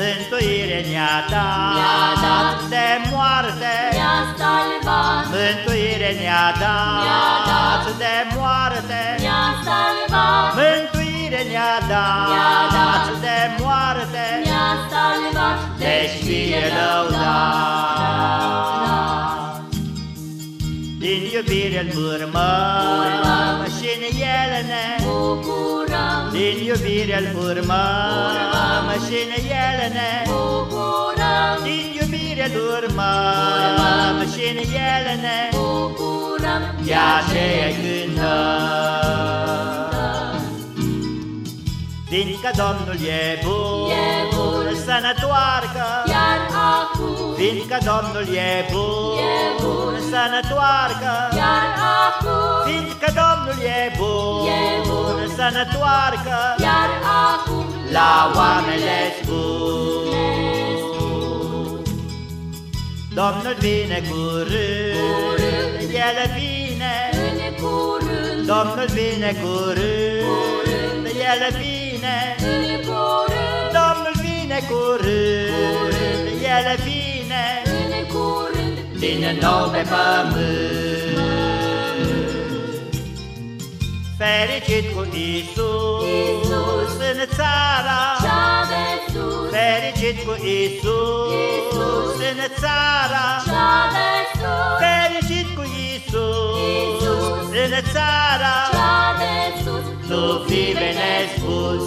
Mântuire ne-a dat, Ne-a dat. de moarte, Ne-a salvat, Mântuire ne-a dat, Ne-a dat. de moarte, ne-a salvat, Mântuire ne-a dat, Ne-a dat. de moarte, ne-a salvat, deci fie lăudat. Din iubire îl urmăm Urmăm. și în el ne bucurăm, Din iubire îl urmăm Urmăm. Și în el ne bucurăm, Din iubire îl urmăm Urmăm. și în el ne bucurăm, De aceea cântăm Fiindcă Domnul e bun, E bun. Să ne toarcă iar acum, Fiindcă Domnul e bun, E bun. Să ne toarcă iar acum, Fiindcă Domnul e bun, E bun. Să ne toarcă iar acum, La oameni le spun Domnul vine curând, Curând. El vine în curând, Domnul vine curând, Curând. El vine în curând, Domnul vine curând, Curând. El vine în curând, din nou pe pământ. Fericit cu Isus, Iisus. Fericit cu Isus, Iisus. în țara, cea de sus, fericit cu Isus, Iisus. în țara, cea de sus, tu fii bine spus,